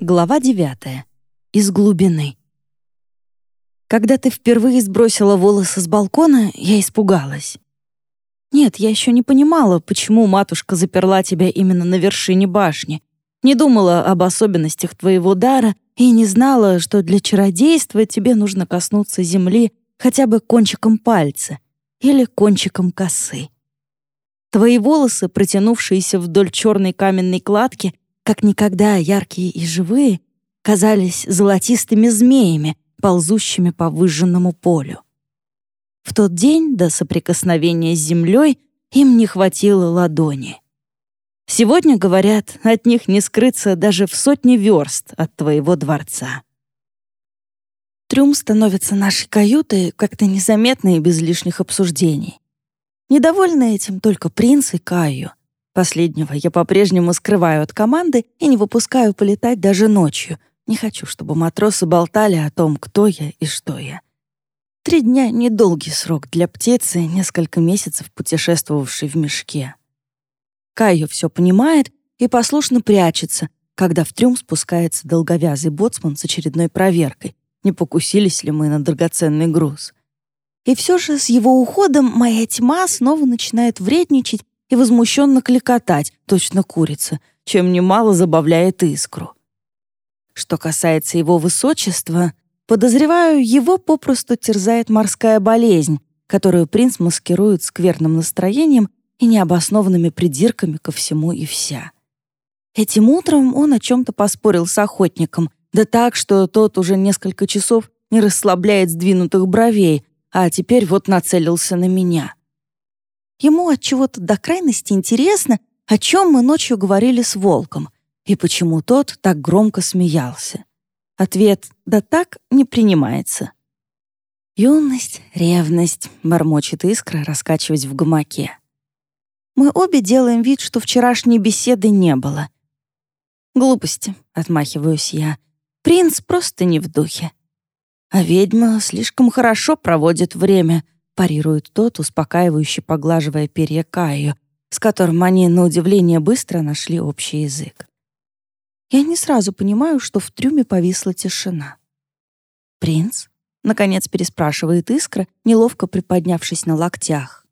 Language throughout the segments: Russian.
Глава девятая. Из глубины. Когда ты впервые сбросила волосы с балкона, я испугалась. Нет, я еще не понимала, почему матушка заперла тебя именно на вершине башни. Не думала об особенностях твоего дара и не знала, что для чародейства тебе нужно коснуться земли хотя бы кончиком пальца или кончиком косы. Твои волосы, протянувшиеся вдоль черной каменной кладки, как никогда яркие и живые, казались золотистыми змеями, ползущими по выжженному полю. В тот день до соприкосновения с землей им не хватило ладони. Сегодня, говорят, от них не скрыться даже в сотни верст от твоего дворца. Трюм становится нашей каютой как-то незаметно и без лишних обсуждений. Недовольны этим только принц и Кайо. Последнего я по-прежнему скрываю от команды и не выпускаю полетать даже ночью. Не хочу, чтобы матросы болтали о том, кто я и что я. Три дня — недолгий срок для птицы, несколько месяцев путешествовавшей в мешке. Кайо все понимает и послушно прячется, когда в трюм спускается долговязый боцман с очередной проверкой, не покусились ли мы на драгоценный груз. И все же с его уходом моя тьма снова начинает вредничать и возмущенно кликотать, точно курица, чем немало забавляет искру. Что касается его высочества, подозреваю, его попросту терзает морская болезнь, которую принц маскирует скверным настроением и необоснованными придирками ко всему и вся. Этим утром он о чем-то поспорил с охотником, да так, что тот уже несколько часов не расслабляет сдвинутых бровей, а теперь вот нацелился на меня. Ему от чего-то до крайности интересно, о чем мы ночью говорили с волком, и почему тот так громко смеялся. Ответ «да так» не принимается. «Юность, ревность», — бормочет искра, раскачиваясь в гамаке. Мы обе делаем вид, что вчерашней беседы не было. «Глупости», — отмахиваюсь я. «Принц просто не в духе». А ведьма слишком хорошо проводит время — парирует тот, успокаивающе поглаживая перья Каю, с которым они, на удивление, быстро нашли общий язык. Я не сразу понимаю, что в трюме повисла тишина. «Принц?» — наконец переспрашивает Искра, неловко приподнявшись на локтях.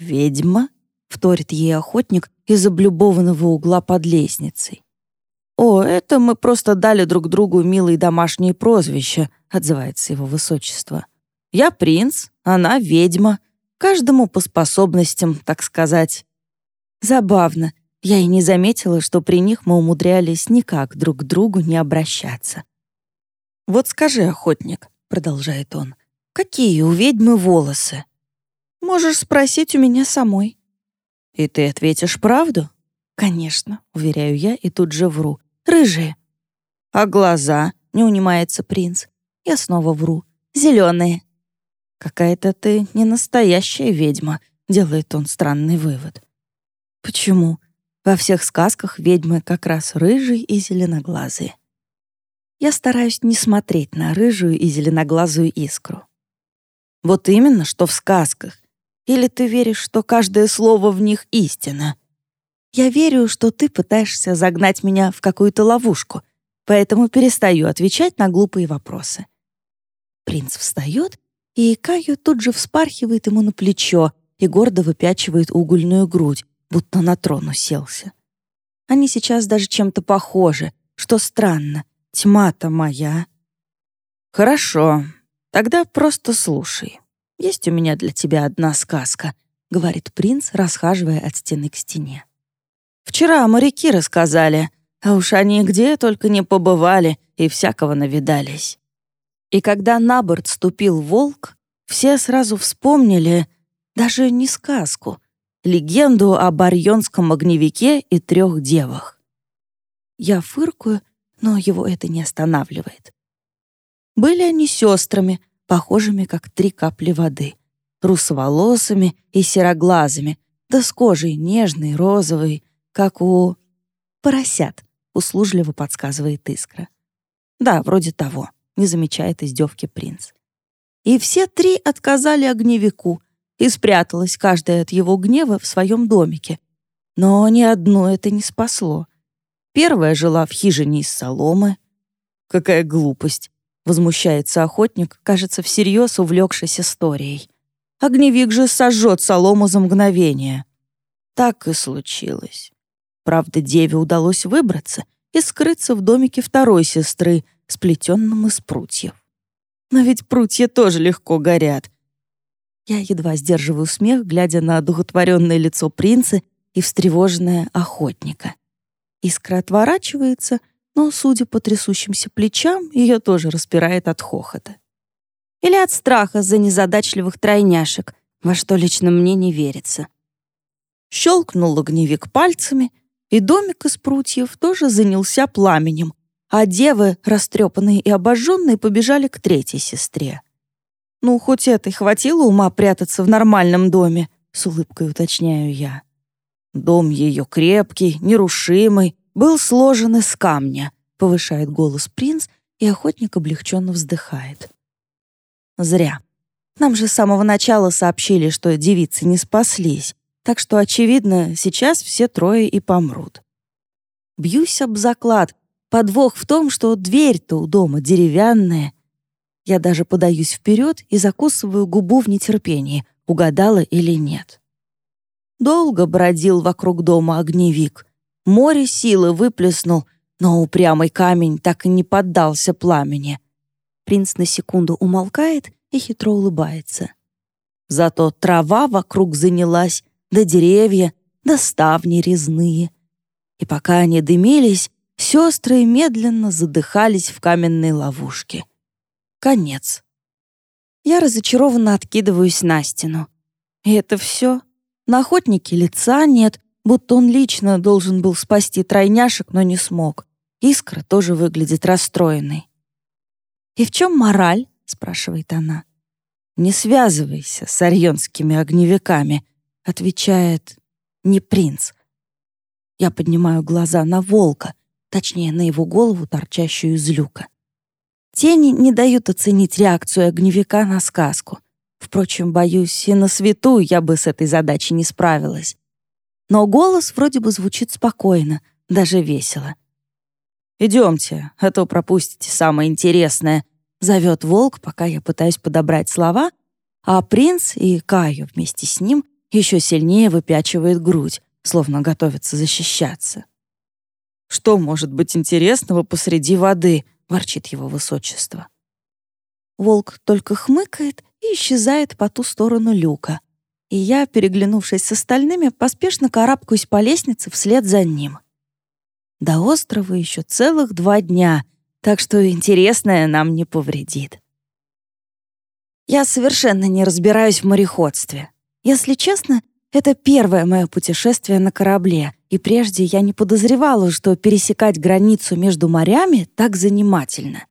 «Ведьма?» — вторит ей охотник из облюбованного угла под лестницей. «О, это мы просто дали друг другу милые домашние прозвища», — отзывается его высочество. Я принц, она ведьма. Каждому по способностям, так сказать. Забавно. Я и не заметила, что при них мы умудрялись никак друг к другу не обращаться. «Вот скажи, охотник», — продолжает он, — «какие у ведьмы волосы?» «Можешь спросить у меня самой». «И ты ответишь правду?» «Конечно», — уверяю я и тут же вру. «Рыжие». «А глаза?» — не унимается принц. Я снова вру. «Зеленые». «Какая-то ты не настоящая ведьма», — делает он странный вывод. «Почему? Во всех сказках ведьмы как раз рыжие и зеленоглазые». Я стараюсь не смотреть на рыжую и зеленоглазую искру. Вот именно, что в сказках. Или ты веришь, что каждое слово в них истина? Я верю, что ты пытаешься загнать меня в какую-то ловушку, поэтому перестаю отвечать на глупые вопросы. Принц встает и Каю тут же вспархивает ему на плечо и гордо выпячивает угольную грудь, будто на трон уселся. Они сейчас даже чем-то похожи, что странно. Тьма-то моя. Хорошо, тогда просто слушай. Есть у меня для тебя одна сказка, говорит принц, расхаживая от стены к стене. Вчера моряки рассказали, а уж они где только не побывали и всякого навидались. И когда на борт ступил волк, все сразу вспомнили даже не сказку, легенду о барьонском огневике и трех девах. Я фыркую, но его это не останавливает. Были они сестрами, похожими как три капли воды, русоволосыми и сероглазыми, да с кожей нежной, розовой, как у поросят, услужливо подсказывает искра. Да, вроде того не замечает издевки принц. И все три отказали огневику, и спряталась каждая от его гнева в своем домике. Но ни одну это не спасло. Первая жила в хижине из соломы. Какая глупость! Возмущается охотник, кажется, всерьез увлекшись историей. Огневик же сожжет солому за мгновение. Так и случилось. Правда, деве удалось выбраться и скрыться в домике второй сестры, сплетенном из прутьев. Но ведь прутья тоже легко горят. Я едва сдерживаю смех, глядя на одухотворенное лицо принца и встревоженное охотника. Искра отворачивается, но, судя по трясущимся плечам, ее тоже распирает от хохота. Или от страха за незадачливых тройняшек, во что лично мне не верится. Щелкнул огневик пальцами, и домик из прутьев тоже занялся пламенем, а девы, растрепанные и обожженные, побежали к третьей сестре. «Ну, хоть этой хватило ума прятаться в нормальном доме», — с улыбкой уточняю я. Дом ее крепкий, нерушимый, был сложен из камня, повышает голос принц, и охотник облегченно вздыхает. Зря. Нам же с самого начала сообщили, что девицы не спаслись, так что, очевидно, сейчас все трое и помрут. Бьюсь об заклад. Подвох в том, что дверь-то у дома деревянная. Я даже подаюсь вперед и закусываю губу в нетерпении, угадала или нет. Долго бродил вокруг дома огневик. Море силы выплеснул, но упрямый камень так и не поддался пламени. Принц на секунду умолкает и хитро улыбается. Зато трава вокруг занялась, да деревья, да ставни резные. И пока они дымились, сестры медленно задыхались в каменной ловушке. Конец. Я разочарованно откидываюсь на стену. И это все? На охотнике лица нет, будто он лично должен был спасти тройняшек, но не смог. Искра тоже выглядит расстроенной. «И в чем мораль?» — спрашивает она. «Не связывайся с арьонскими огневиками», — отвечает не принц. Я поднимаю глаза на волка, точнее, на его голову, торчащую из люка. Тени не дают оценить реакцию огневика на сказку. Впрочем, боюсь, и на свету я бы с этой задачей не справилась. Но голос вроде бы звучит спокойно, даже весело. «Идемте, а то пропустите самое интересное», — зовет волк, пока я пытаюсь подобрать слова, а принц и Каю вместе с ним еще сильнее выпячивает грудь, словно готовится защищаться. «Что может быть интересного посреди воды?» — ворчит его высочество. Волк только хмыкает и исчезает по ту сторону люка. И я, переглянувшись с остальными, поспешно карабкаюсь по лестнице вслед за ним. До острова еще целых два дня, так что интересное нам не повредит. Я совершенно не разбираюсь в мореходстве. Если честно, это первое мое путешествие на корабле, и прежде я не подозревала, что пересекать границу между морями так занимательно.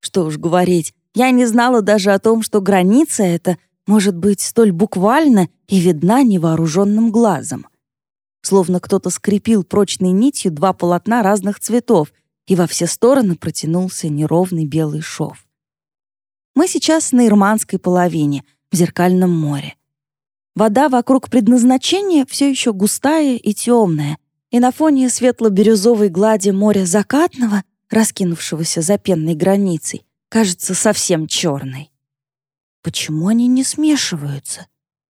Что уж говорить, я не знала даже о том, что граница эта может быть столь буквально и видна невооруженным глазом. Словно кто-то скрепил прочной нитью два полотна разных цветов, и во все стороны протянулся неровный белый шов. Мы сейчас на Ирманской половине, в Зеркальном море. Вода вокруг предназначения все еще густая и темная, и на фоне светло-бирюзовой глади моря закатного, раскинувшегося за пенной границей, кажется совсем черной. Почему они не смешиваются?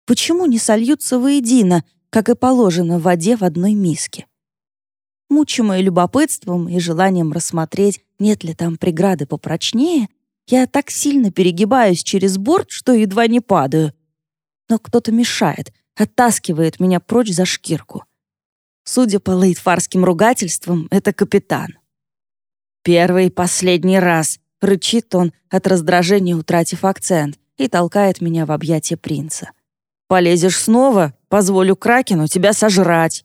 Почему не сольются воедино, как и положено в воде в одной миске? Мучимая любопытством и желанием рассмотреть, нет ли там преграды попрочнее, я так сильно перегибаюсь через борт, что едва не падаю. Но кто-то мешает, оттаскивает меня прочь за шкирку. Судя по лейтфарским ругательствам, это капитан. «Первый и последний раз», Рычит он, от раздражения утратив акцент, и толкает меня в объятия принца. «Полезешь снова? Позволю Кракену тебя сожрать!»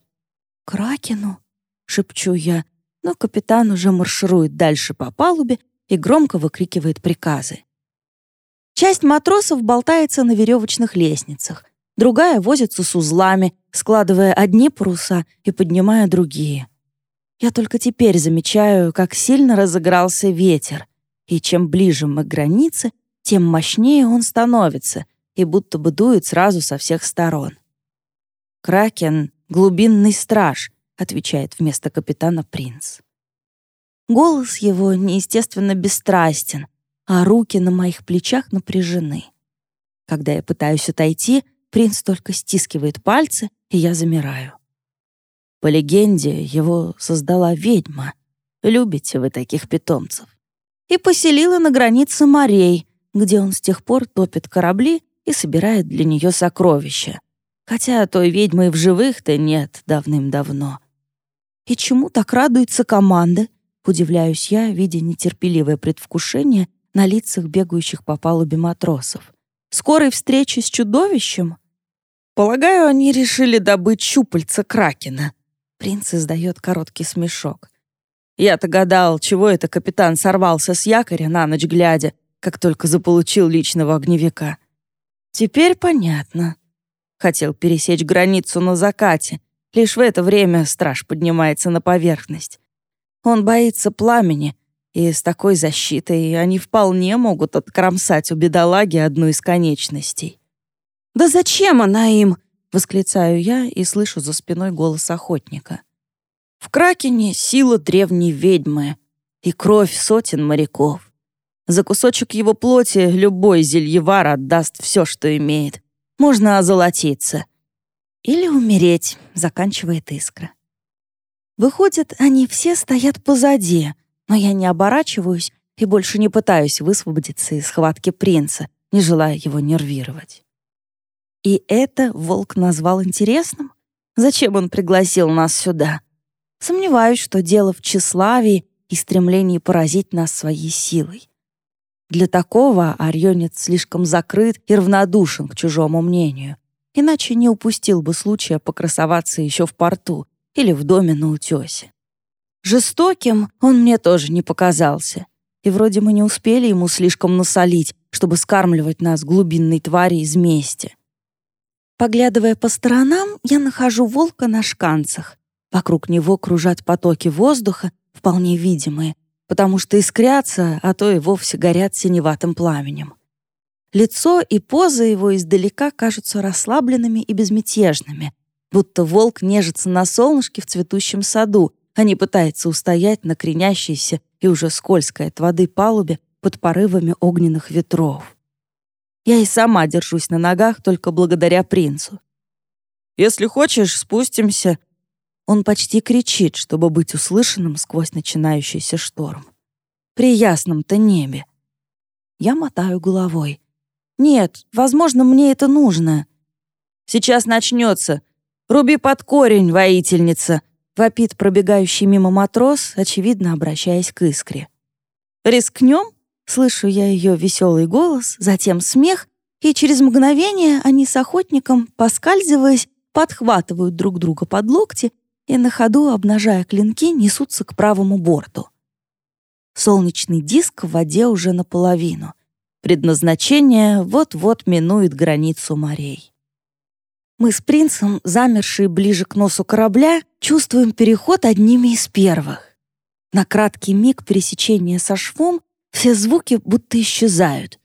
«Кракену?» — шепчу я, но капитан уже марширует дальше по палубе и громко выкрикивает приказы. Часть матросов болтается на веревочных лестницах, другая возится с узлами, складывая одни паруса и поднимая другие. Я только теперь замечаю, как сильно разыгрался ветер — и чем ближе мы к границе, тем мощнее он становится и будто бы дует сразу со всех сторон. Кракен — глубинный страж, отвечает вместо капитана принц. Голос его неестественно бесстрастен, а руки на моих плечах напряжены. Когда я пытаюсь отойти, принц только стискивает пальцы, и я замираю. По легенде, его создала ведьма. Любите вы таких питомцев. И поселила на границе морей, где он с тех пор топит корабли и собирает для нее сокровища. Хотя той ведьмы в живых-то нет давным-давно. И чему так радуется команда? Удивляюсь я, видя нетерпеливое предвкушение на лицах бегающих по палубе матросов. Скорой встречи с чудовищем? Полагаю, они решили добыть щупальца Кракена. Принц издает короткий смешок. Я-то гадал, чего это капитан сорвался с якоря на ночь глядя, как только заполучил личного огневика. Теперь понятно. Хотел пересечь границу на закате. Лишь в это время страж поднимается на поверхность. Он боится пламени, и с такой защитой они вполне могут откромсать у бедолаги одну из конечностей. «Да зачем она им?» — восклицаю я и слышу за спиной голос охотника. «В Кракене сила древней ведьмы и кровь сотен моряков. За кусочек его плоти любой зельевар отдаст все, что имеет. Можно озолотиться. Или умереть», — заканчивает искра. Выходит, они все стоят позади, но я не оборачиваюсь и больше не пытаюсь высвободиться из схватки принца, не желая его нервировать. И это волк назвал интересным? Зачем он пригласил нас сюда? Сомневаюсь, что дело в тщеславии и стремлении поразить нас своей силой. Для такого Орьонец слишком закрыт и равнодушен к чужому мнению, иначе не упустил бы случая покрасоваться еще в порту или в доме на утёсе. Жестоким он мне тоже не показался, и вроде мы не успели ему слишком насолить, чтобы скармливать нас глубинной твари из мести. Поглядывая по сторонам, я нахожу волка на шканцах. Вокруг него кружат потоки воздуха, вполне видимые, потому что искрятся, а то и вовсе горят синеватым пламенем. Лицо и поза его издалека кажутся расслабленными и безмятежными, будто волк нежится на солнышке в цветущем саду, а не пытается устоять на кренящейся и уже скользкой от воды палубе под порывами огненных ветров. Я и сама держусь на ногах только благодаря принцу. «Если хочешь, спустимся». Он почти кричит, чтобы быть услышанным сквозь начинающийся шторм. При ясном-то небе. Я мотаю головой. «Нет, возможно, мне это нужно». «Сейчас начнется. Руби под корень, воительница!» — вопит пробегающий мимо матрос, очевидно обращаясь к искре. «Рискнем?» — слышу я ее веселый голос, затем смех, и через мгновение они с охотником, поскальзываясь, подхватывают друг друга под локти и на ходу, обнажая клинки, несутся к правому борту. Солнечный диск в воде уже наполовину. Предназначение вот-вот минует границу морей. Мы с принцем, замершие ближе к носу корабля, чувствуем переход одними из первых. На краткий миг пересечения со швом все звуки будто исчезают.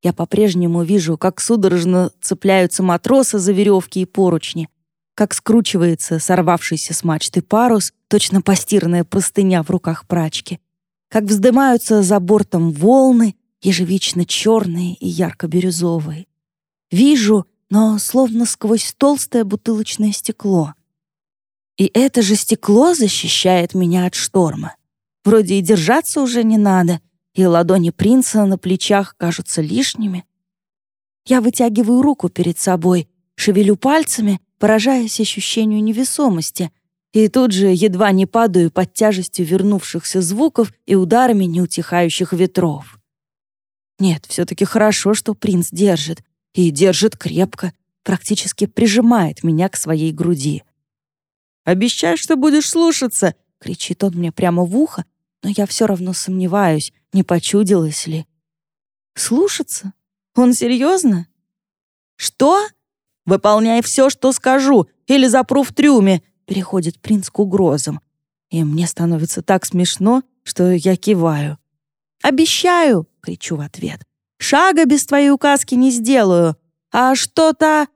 Я по-прежнему вижу, как судорожно цепляются матросы за веревки и поручни, как скручивается сорвавшийся с мачты парус, точно постиранная простыня в руках прачки, как вздымаются за бортом волны, ежевично черные и ярко-бирюзовые. Вижу — но словно сквозь толстое бутылочное стекло. И это же стекло защищает меня от шторма. Вроде и держаться уже не надо, и ладони принца на плечах кажутся лишними. Я вытягиваю руку перед собой, шевелю пальцами, поражаясь ощущению невесомости, и тут же едва не падаю под тяжестью вернувшихся звуков и ударами неутихающих ветров. Нет, все-таки хорошо, что принц держит, и держит крепко, практически прижимает меня к своей груди. «Обещай, что будешь слушаться!» — кричит он мне прямо в ухо, но я все равно сомневаюсь, не почудилось ли. «Слушаться? Он серьезно?» «Что? Выполняй все, что скажу, или запру в трюме!» — переходит принц к угрозам. И мне становится так смешно, что я киваю. «Обещаю!» — кричу в ответ. Шага без твоей указки не сделаю. А что-то...»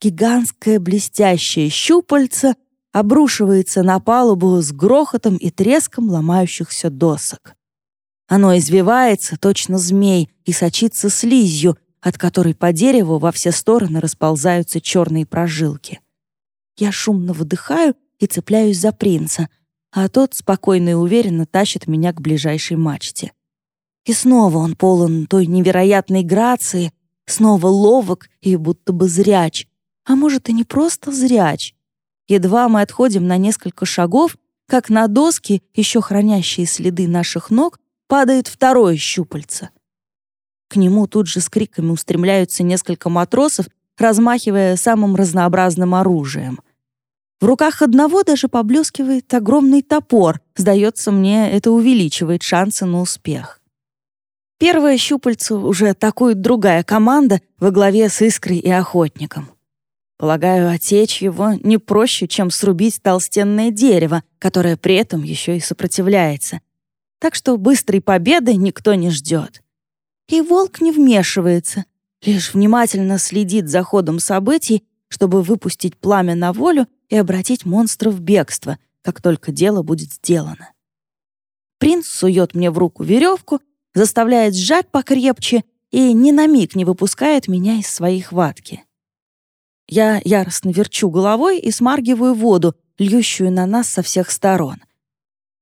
Гигантское блестящее щупальце обрушивается на палубу с грохотом и треском ломающихся досок. Оно извивается, точно змей, и сочится слизью, от которой по дереву во все стороны расползаются черные прожилки. Я шумно выдыхаю и цепляюсь за принца, а тот спокойно и уверенно тащит меня к ближайшей мачте. И снова он полон той невероятной грации, снова ловок и будто бы зряч. А может, и не просто зряч. Едва мы отходим на несколько шагов, как на доски, еще хранящие следы наших ног, падает второе щупальце. К нему тут же с криками устремляются несколько матросов, размахивая самым разнообразным оружием. В руках одного даже поблескивает огромный топор. Сдается мне, это увеличивает шансы на успех. Первое щупальце уже атакует другая команда во главе с Искрой и Охотником. Полагаю, отечь его не проще, чем срубить толстенное дерево, которое при этом еще и сопротивляется. Так что быстрой победы никто не ждет. И волк не вмешивается, лишь внимательно следит за ходом событий, чтобы выпустить пламя на волю и обратить монстра в бегство, как только дело будет сделано. Принц сует мне в руку веревку, заставляет сжать покрепче и ни на миг не выпускает меня из своей хватки. Я яростно верчу головой и смаргиваю воду, льющую на нас со всех сторон.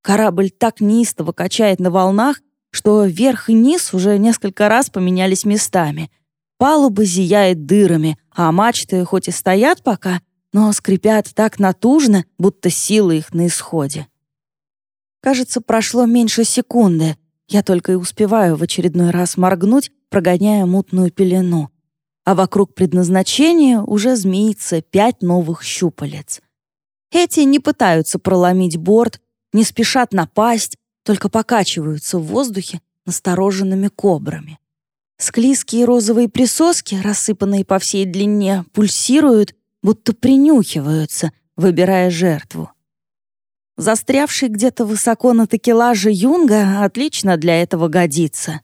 Корабль так неистово качает на волнах, что верх и низ уже несколько раз поменялись местами. Палуба зияет дырами, а мачты хоть и стоят пока, но скрипят так натужно, будто силы их на исходе. Кажется, прошло меньше секунды. Я только и успеваю в очередной раз моргнуть, прогоняя мутную пелену. А вокруг предназначения уже змеится пять новых щупалец. Эти не пытаются проломить борт, не спешат напасть, только покачиваются в воздухе настороженными кобрами. Склизкие розовые присоски, рассыпанные по всей длине, пульсируют будто принюхиваются, выбирая жертву. Застрявший где-то высоко на такелаже Юнга отлично для этого годится.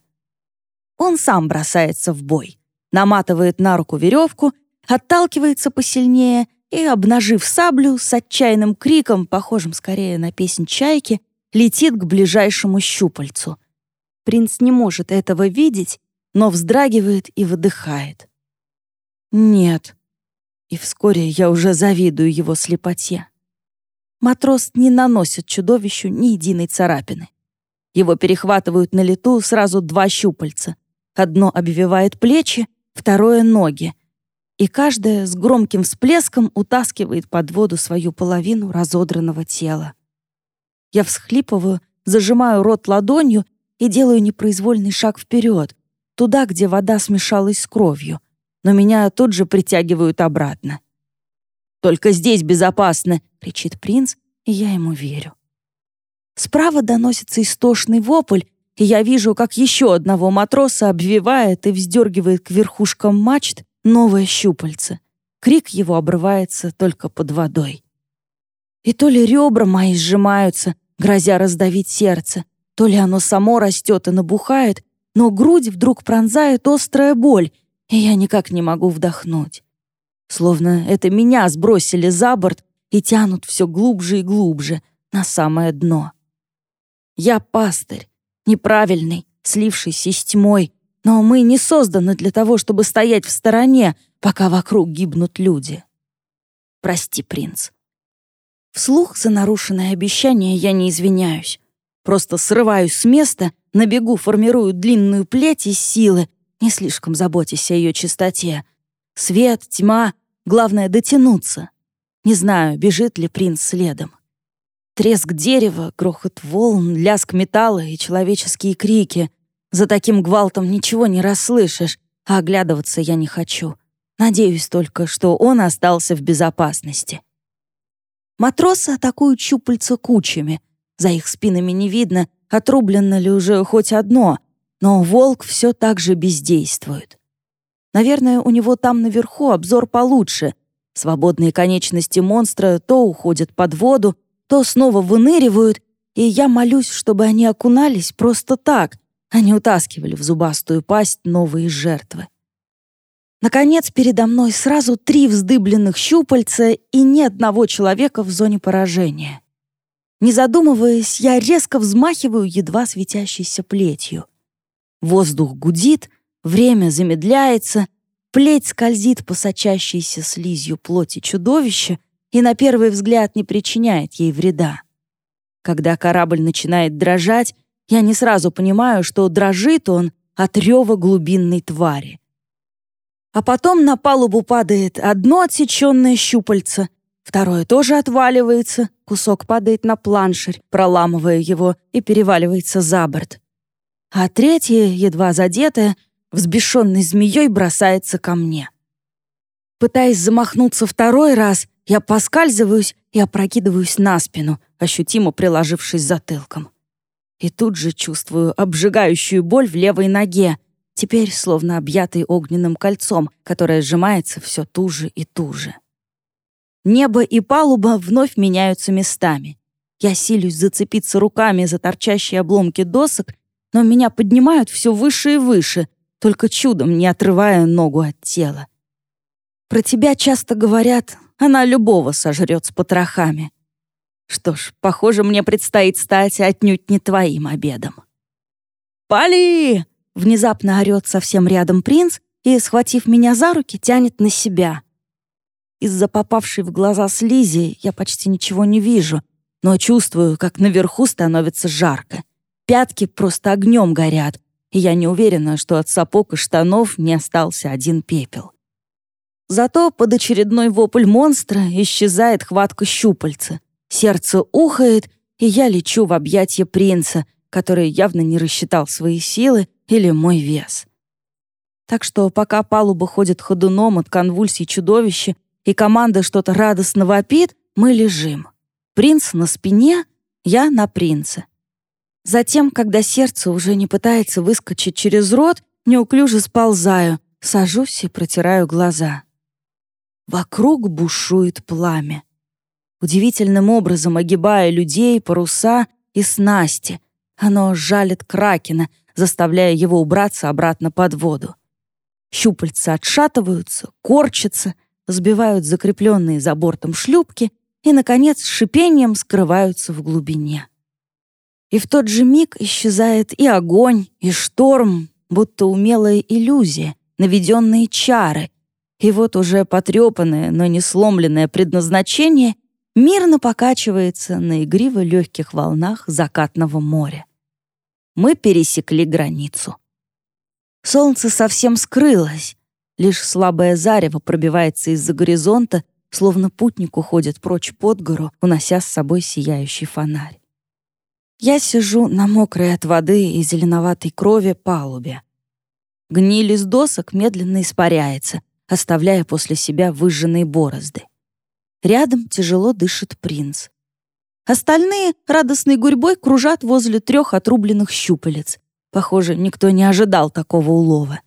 Он сам бросается в бой, наматывает на руку веревку, отталкивается посильнее и, обнажив саблю, с отчаянным криком, похожим скорее на песнь чайки, летит к ближайшему щупальцу. Принц не может этого видеть, но вздрагивает и выдыхает. Нет, и вскоре я уже завидую его слепоте. Матрос не наносит чудовищу ни единой царапины. Его перехватывают на лету сразу два щупальца. Одно обвивает плечи, второе — ноги. И каждое с громким всплеском утаскивает под воду свою половину разодранного тела. Я всхлипываю, зажимаю рот ладонью и делаю непроизвольный шаг вперед, туда, где вода смешалась с кровью — но меня тут же притягивают обратно. «Только здесь безопасно!» — кричит принц, и я ему верю. Справа доносится истошный вопль, и я вижу, как еще одного матроса обвивает и вздергивает к верхушкам мачт новое щупальце. Крик его обрывается только под водой. И то ли ребра мои сжимаются, грозя раздавить сердце, то ли оно само растет и набухает, но грудь вдруг пронзает острая боль, и я никак не могу вдохнуть. Словно это меня сбросили за борт и тянут все глубже и глубже, на самое дно. Я пастырь, неправильный, слившийся с тьмой, но мы не созданы для того, чтобы стоять в стороне, пока вокруг гибнут люди. Прости, принц. Вслух за нарушенное обещание я не извиняюсь. Просто срываюсь с места, на бегу формирую длинную плеть из силы не слишком заботясь о ее чистоте. Свет, тьма, главное — дотянуться. Не знаю, бежит ли принц следом. Треск дерева, грохот волн, лязг металла и человеческие крики. За таким гвалтом ничего не расслышишь, а оглядываться я не хочу. Надеюсь только, что он остался в безопасности. Матросы атакуют щупальца кучами. За их спинами не видно, отрублено ли уже хоть одно — но волк все так же бездействует. Наверное, у него там наверху обзор получше. Свободные конечности монстра то уходят под воду, то снова выныривают, и я молюсь, чтобы они окунались просто так, а не утаскивали в зубастую пасть новые жертвы. Наконец, передо мной сразу три вздыбленных щупальца и ни одного человека в зоне поражения. Не задумываясь, я резко взмахиваю едва светящейся плетью. Воздух гудит, время замедляется, плеть скользит по сочащейся слизью плоти чудовища и на первый взгляд не причиняет ей вреда. Когда корабль начинает дрожать, я не сразу понимаю, что дрожит он от рева глубинной твари. А потом на палубу падает одно отсеченное щупальце, второе тоже отваливается, кусок падает на планшерь, проламывая его и переваливается за борт. А третье, едва задетое, взбешенной змеей бросается ко мне. Пытаясь замахнуться второй раз, я поскальзываюсь и опрокидываюсь на спину, ощутимо приложившись затылком. И тут же чувствую обжигающую боль в левой ноге, теперь словно объятый огненным кольцом, которое сжимается все туже и туже. Небо и палуба вновь меняются местами. Я силюсь зацепиться руками за торчащие обломки досок, но меня поднимают все выше и выше, только чудом не отрывая ногу от тела. Про тебя часто говорят, она любого сожрет с потрохами. Что ж, похоже, мне предстоит стать отнюдь не твоим обедом. «Пали!» — внезапно орёт совсем рядом принц и, схватив меня за руки, тянет на себя. Из-за попавшей в глаза слизи я почти ничего не вижу, но чувствую, как наверху становится жарко. Пятки просто огнем горят, и я не уверена, что от сапог и штанов не остался один пепел. Зато под очередной вопль монстра исчезает хватка щупальца. Сердце ухает, и я лечу в объятья принца, который явно не рассчитал свои силы или мой вес. Так что пока палуба ходит ходуном от конвульсий чудовища, и команда что-то радостно вопит, мы лежим. Принц на спине, я на принце. Затем, когда сердце уже не пытается выскочить через рот, неуклюже сползаю, сажусь и протираю глаза. Вокруг бушует пламя. Удивительным образом огибая людей, паруса и снасти, оно жалит кракена, заставляя его убраться обратно под воду. Щупальца отшатываются, корчатся, сбивают закрепленные за бортом шлюпки и, наконец, с шипением скрываются в глубине. И в тот же миг исчезает и огонь, и шторм, будто умелая иллюзия, наведенные чары, и вот уже потрепанное, но не сломленное предназначение мирно покачивается на игриво легких волнах закатного моря. Мы пересекли границу. Солнце совсем скрылось, лишь слабое зарево пробивается из-за горизонта, словно путник уходит прочь под гору, унося с собой сияющий фонарь. Я сижу на мокрой от воды и зеленоватой крови палубе. Гниль из досок медленно испаряется, оставляя после себя выжженные борозды. Рядом тяжело дышит принц. Остальные радостной гурьбой кружат возле трех отрубленных щупалец. Похоже, никто не ожидал такого улова.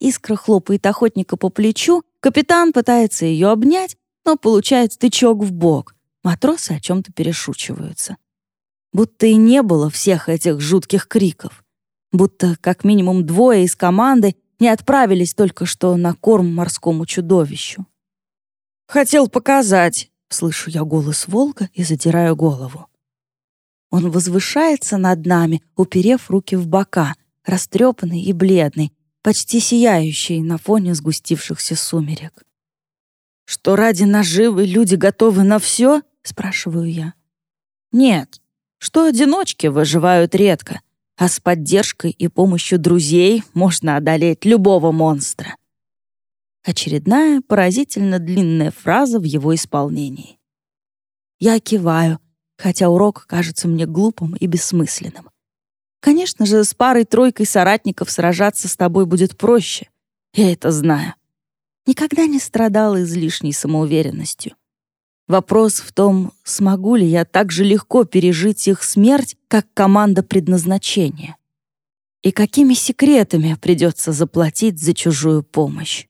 Искра хлопает охотника по плечу, капитан пытается ее обнять, но получает тычок в бок. Матросы о чем-то перешучиваются. Будто и не было всех этих жутких криков. Будто как минимум двое из команды не отправились только что на корм морскому чудовищу. «Хотел показать», — слышу я голос волка и задираю голову. Он возвышается над нами, уперев руки в бока, растрепанный и бледный, почти сияющий на фоне сгустившихся сумерек. «Что ради наживы люди готовы на все?» — спрашиваю я. «Нет, что одиночки выживают редко, а с поддержкой и помощью друзей можно одолеть любого монстра. Очередная поразительно длинная фраза в его исполнении. Я киваю, хотя урок кажется мне глупым и бессмысленным. Конечно же, с парой-тройкой соратников сражаться с тобой будет проще. Я это знаю. Никогда не страдала излишней самоуверенностью. Вопрос в том, смогу ли я так же легко пережить их смерть, как команда предназначения. И какими секретами придется заплатить за чужую помощь.